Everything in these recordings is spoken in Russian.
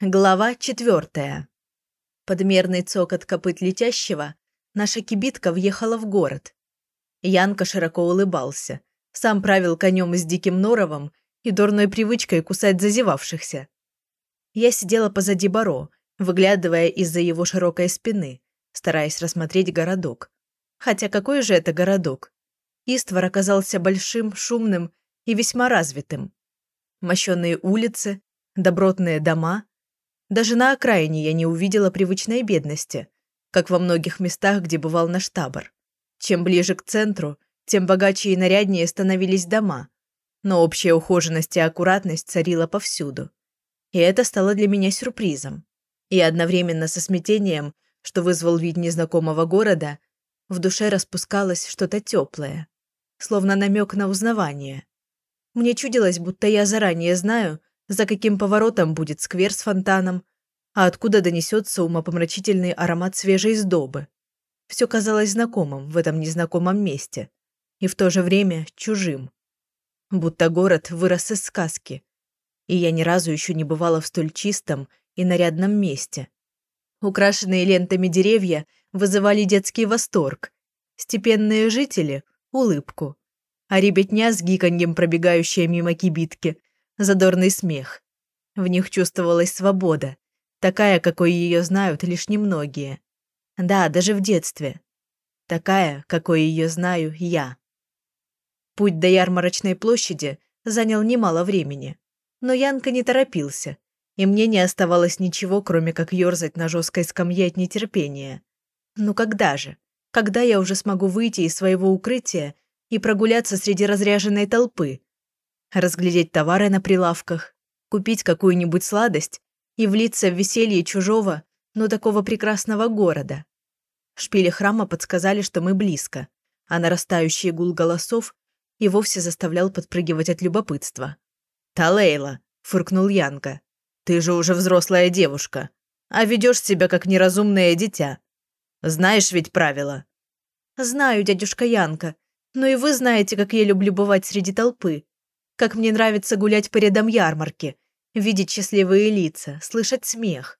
Глава четвертая. Подмерный цокот копыт летящего, наша кибитка въехала в город. Янка широко улыбался, сам правил конем с диким норовом и дурной привычкой кусать зазевавшихся. Я сидела позади Баро, выглядывая из-за его широкой спины, стараясь рассмотреть городок. Хотя какой же это городок? Иствор оказался большим, шумным и весьма развитым. Мощенные улицы, добротные дома – даже на окраине я не увидела привычной бедности, как во многих местах, где бывал наш табор. Чем ближе к центру, тем богаче и наряднее становились дома, но общая ухоженность и аккуратность царила повсюду. И это стало для меня сюрпризом. И одновременно со смятением, что вызвал вид незнакомого города, в душе распускалось что-то теплое, словно намек на узнавание. Мне чудилось, будто я заранее знаю, за каким поворотом будет сквер с фонтаном, а откуда донесется умопомрачительный аромат свежей сдобы. Все казалось знакомым в этом незнакомом месте и в то же время чужим. Будто город вырос из сказки, и я ни разу еще не бывала в столь чистом и нарядном месте. Украшенные лентами деревья вызывали детский восторг, степенные жители – улыбку, а ребятня с гиканьем, пробегающая мимо кибитки – задорный смех. В них чувствовалась свобода, такая, какой ее знают лишь немногие. Да, даже в детстве. Такая, какой ее знаю я. Путь до ярмарочной площади занял немало времени. Но Янка не торопился, и мне не оставалось ничего, кроме как ерзать на жесткой скамье от нетерпения. Ну когда же? Когда я уже смогу выйти из своего укрытия и прогуляться среди разряженной толпы, разглядеть товары на прилавках, купить какую-нибудь сладость и влиться в веселье чужого, но такого прекрасного города. Шпили храма подсказали, что мы близко, а нарастающий гул голосов и вовсе заставлял подпрыгивать от любопытства. «Талейла!» – фыркнул Янка. «Ты же уже взрослая девушка, а ведешь себя как неразумное дитя. Знаешь ведь правила?» «Знаю, дядюшка Янка, но и вы знаете, как я люблю бывать среди толпы. Как мне нравится гулять по рядам ярмарки, видеть счастливые лица, слышать смех.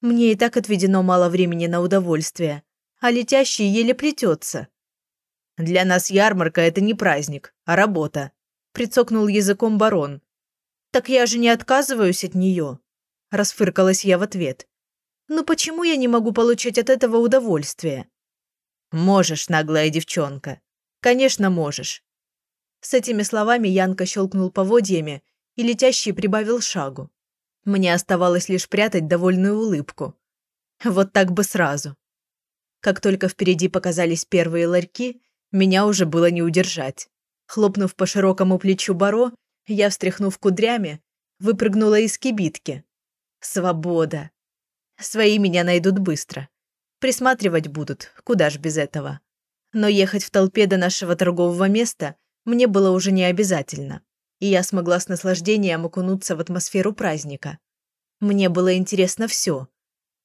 Мне и так отведено мало времени на удовольствие, а летящий еле плетется. «Для нас ярмарка – это не праздник, а работа», – прицокнул языком барон. «Так я же не отказываюсь от нее», – расфыркалась я в ответ. «Ну почему я не могу получать от этого удовольствие?» «Можешь, наглая девчонка. Конечно, можешь. С этими словами Янка щелкнул поводьями, и летящий прибавил шагу. Мне оставалось лишь прятать довольную улыбку. Вот так бы сразу. Как только впереди показались первые ларьки, меня уже было не удержать. Хлопнув по широкому плечу Баро, я, встряхнув кудрями, выпрыгнула из кибитки. Свобода. Свои меня найдут быстро. Присматривать будут, куда ж без этого. Но ехать в толпе до нашего торгового места – мне было уже не обязательно, и я смогла с наслаждением окунуться в атмосферу праздника. Мне было интересно все.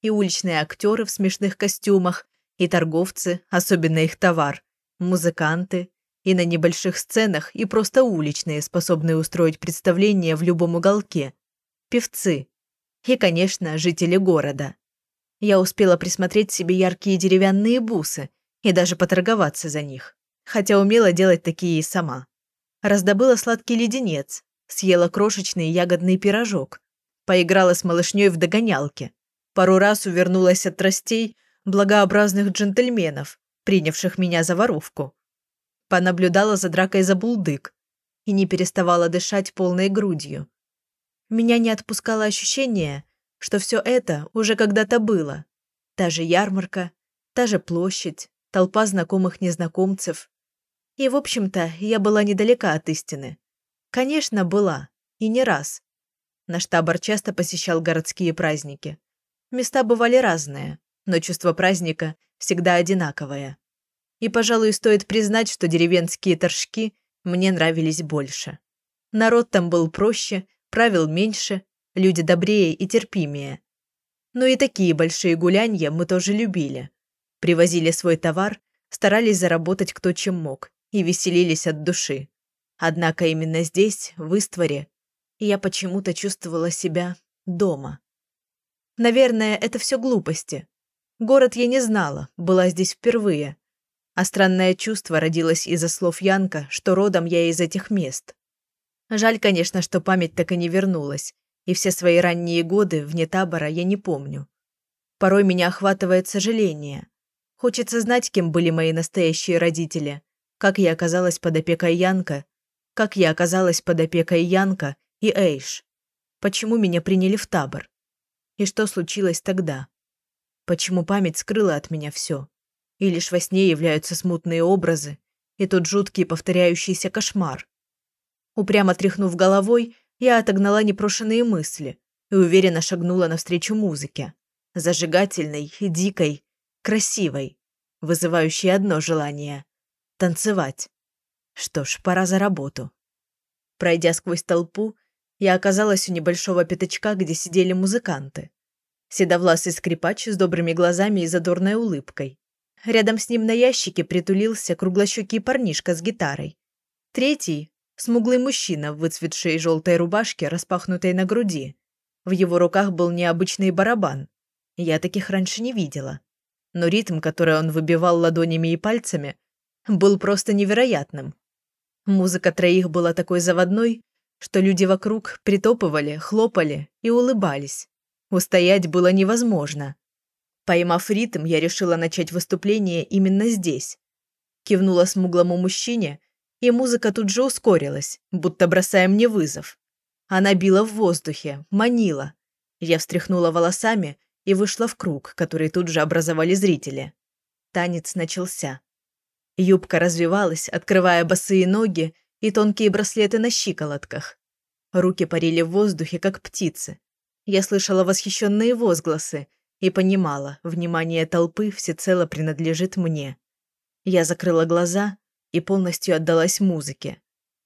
И уличные актеры в смешных костюмах, и торговцы, особенно их товар, музыканты, и на небольших сценах, и просто уличные, способные устроить представление в любом уголке, певцы, и, конечно, жители города. Я успела присмотреть себе яркие деревянные бусы и даже поторговаться за них хотя умела делать такие и сама. Раздобыла сладкий леденец, съела крошечный ягодный пирожок, поиграла с малышней в догонялки, пару раз увернулась от тростей благообразных джентльменов, принявших меня за воровку. Понаблюдала за дракой за булдык и не переставала дышать полной грудью. Меня не отпускало ощущение, что все это уже когда-то было. Та же ярмарка, та же площадь, толпа знакомых незнакомцев, и, в общем-то, я была недалека от истины. Конечно, была. И не раз. Наш табор часто посещал городские праздники. Места бывали разные, но чувство праздника всегда одинаковое. И, пожалуй, стоит признать, что деревенские торжки мне нравились больше. Народ там был проще, правил меньше, люди добрее и терпимее. Но и такие большие гулянья мы тоже любили. Привозили свой товар, старались заработать кто чем мог и веселились от души. Однако именно здесь, в Истворе, я почему-то чувствовала себя дома. Наверное, это все глупости. Город я не знала, была здесь впервые. А странное чувство родилось из-за слов Янка, что родом я из этих мест. Жаль, конечно, что память так и не вернулась, и все свои ранние годы вне табора я не помню. Порой меня охватывает сожаление. Хочется знать, кем были мои настоящие родители, как я оказалась под опекой Янка, как я оказалась под опекой Янка и Эйш. Почему меня приняли в табор? И что случилось тогда? Почему память скрыла от меня все? И лишь во сне являются смутные образы и тот жуткий повторяющийся кошмар. Упрямо тряхнув головой, я отогнала непрошенные мысли и уверенно шагнула навстречу музыке. Зажигательной, дикой, красивой, вызывающей одно желание – танцевать. Что ж, пора за работу. Пройдя сквозь толпу, я оказалась у небольшого пятачка, где сидели музыканты. Седовласый скрипач с добрыми глазами и задорной улыбкой. Рядом с ним на ящике притулился круглощекий парнишка с гитарой. Третий – смуглый мужчина в выцветшей желтой рубашке, распахнутой на груди. В его руках был необычный барабан. Я таких раньше не видела. Но ритм, который он выбивал ладонями и пальцами, был просто невероятным. Музыка троих была такой заводной, что люди вокруг притопывали, хлопали и улыбались. Устоять было невозможно. Поймав ритм, я решила начать выступление именно здесь. Кивнула смуглому мужчине, и музыка тут же ускорилась, будто бросая мне вызов. Она била в воздухе, манила. Я встряхнула волосами и вышла в круг, который тут же образовали зрители. Танец начался. Юбка развивалась, открывая босые ноги и тонкие браслеты на щиколотках. Руки парили в воздухе, как птицы. Я слышала восхищенные возгласы и понимала, внимание толпы всецело принадлежит мне. Я закрыла глаза и полностью отдалась музыке.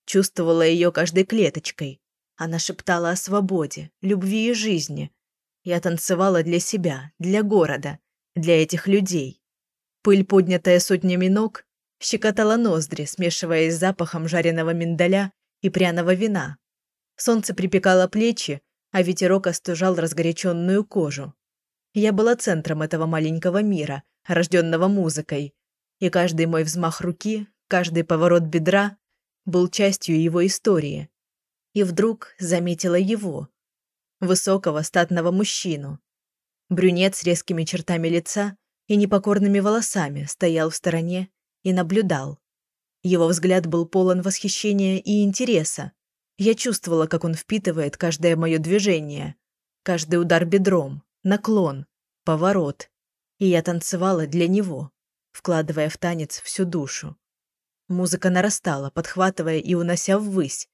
Чувствовала ее каждой клеточкой. Она шептала о свободе, любви и жизни. Я танцевала для себя, для города, для этих людей. Пыль, поднятая сотнями ног, щекотала ноздри, смешиваясь с запахом жареного миндаля и пряного вина. Солнце припекало плечи, а ветерок остужал разгоряченную кожу. Я была центром этого маленького мира, рожденного музыкой, и каждый мой взмах руки, каждый поворот бедра был частью его истории. И вдруг заметила его, высокого статного мужчину. Брюнет с резкими чертами лица и непокорными волосами стоял в стороне и наблюдал. Его взгляд был полон восхищения и интереса. Я чувствовала, как он впитывает каждое мое движение, каждый удар бедром, наклон, поворот. И я танцевала для него, вкладывая в танец всю душу. Музыка нарастала, подхватывая и унося ввысь.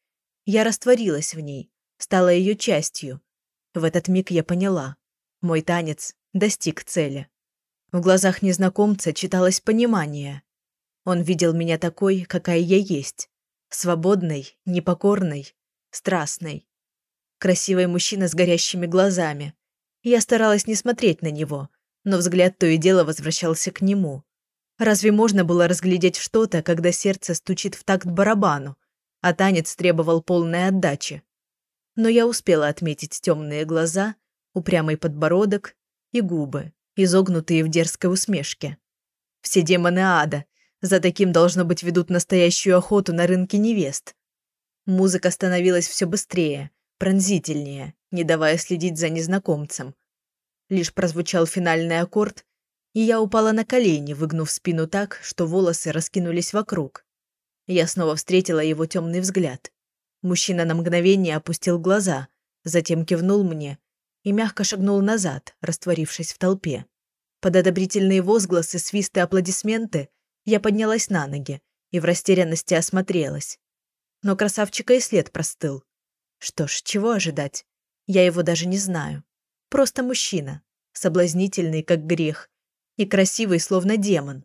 Я растворилась в ней, стала ее частью. В этот миг я поняла. Мой танец достиг цели. В глазах незнакомца читалось понимание. Он видел меня такой, какая я есть. Свободной, непокорной, страстной. Красивый мужчина с горящими глазами. Я старалась не смотреть на него, но взгляд то и дело возвращался к нему. Разве можно было разглядеть что-то, когда сердце стучит в такт барабану, а танец требовал полной отдачи? Но я успела отметить темные глаза, упрямый подбородок и губы, изогнутые в дерзкой усмешке. Все демоны ада, за таким, должно быть, ведут настоящую охоту на рынке невест. Музыка становилась все быстрее, пронзительнее, не давая следить за незнакомцем. Лишь прозвучал финальный аккорд, и я упала на колени, выгнув спину так, что волосы раскинулись вокруг. Я снова встретила его темный взгляд. Мужчина на мгновение опустил глаза, затем кивнул мне и мягко шагнул назад, растворившись в толпе. Под одобрительные возгласы, свисты, аплодисменты я поднялась на ноги и в растерянности осмотрелась. Но красавчика и след простыл. Что ж, чего ожидать? Я его даже не знаю. Просто мужчина, соблазнительный, как грех, и красивый, словно демон.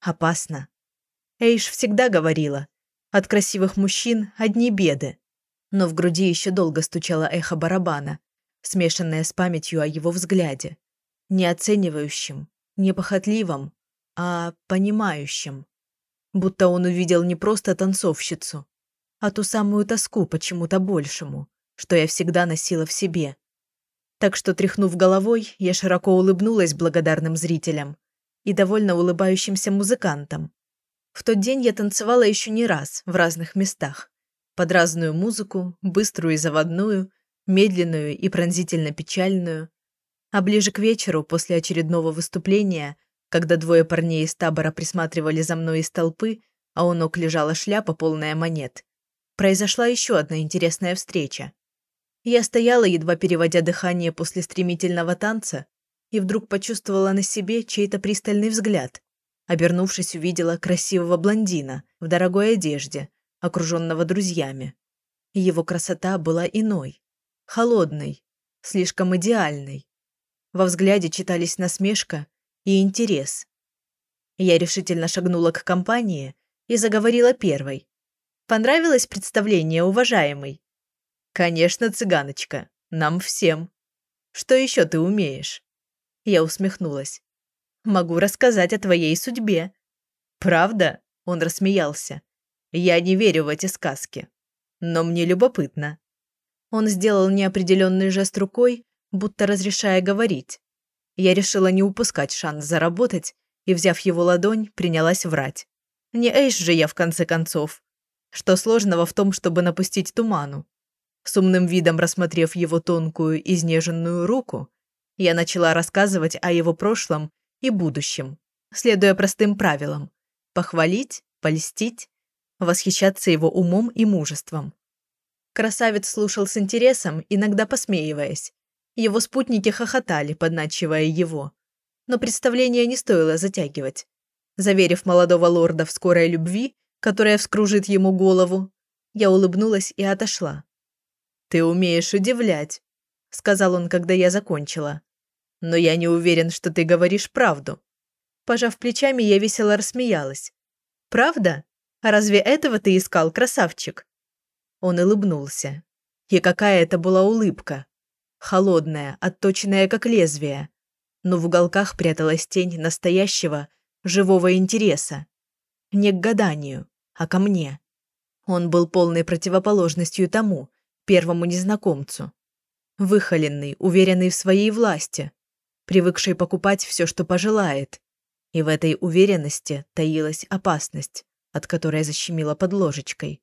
Опасно. Эйш всегда говорила, от красивых мужчин одни беды. Но в груди еще долго стучало эхо барабана, смешанное с памятью о его взгляде. Не оценивающим, не похотливом, а понимающим. Будто он увидел не просто танцовщицу, а ту самую тоску почему-то большему, что я всегда носила в себе. Так что, тряхнув головой, я широко улыбнулась благодарным зрителям и довольно улыбающимся музыкантам. В тот день я танцевала еще не раз в разных местах. Под разную музыку, быструю и заводную, медленную и пронзительно печальную. А ближе к вечеру, после очередного выступления, когда двое парней из табора присматривали за мной из толпы, а у ног лежала шляпа, полная монет, произошла еще одна интересная встреча. Я стояла, едва переводя дыхание после стремительного танца, и вдруг почувствовала на себе чей-то пристальный взгляд. Обернувшись, увидела красивого блондина в дорогой одежде, окруженного друзьями. Его красота была иной, холодной, слишком идеальной. Во взгляде читались насмешка и интерес. Я решительно шагнула к компании и заговорила первой, Понравилось представление, уважаемый? Конечно, цыганочка. Нам всем. Что еще ты умеешь? Я усмехнулась. Могу рассказать о твоей судьбе. Правда? Он рассмеялся. Я не верю в эти сказки. Но мне любопытно. Он сделал неопределенный жест рукой, будто разрешая говорить. Я решила не упускать шанс заработать и, взяв его ладонь, принялась врать. Не эйш же я, в конце концов. Что сложного в том, чтобы напустить туману? С умным видом рассмотрев его тонкую, изнеженную руку, я начала рассказывать о его прошлом и будущем, следуя простым правилам – похвалить, польстить, восхищаться его умом и мужеством. Красавец слушал с интересом, иногда посмеиваясь. Его спутники хохотали, подначивая его. Но представление не стоило затягивать. Заверив молодого лорда в скорой любви, которая вскружит ему голову. Я улыбнулась и отошла. «Ты умеешь удивлять», — сказал он, когда я закончила. «Но я не уверен, что ты говоришь правду». Пожав плечами, я весело рассмеялась. «Правда? А разве этого ты искал, красавчик?» Он улыбнулся. И какая это была улыбка. Холодная, отточенная как лезвие. Но в уголках пряталась тень настоящего, живого интереса не к гаданию, а ко мне. Он был полной противоположностью тому, первому незнакомцу. Выхоленный, уверенный в своей власти, привыкший покупать все, что пожелает. И в этой уверенности таилась опасность, от которой защемила под ложечкой.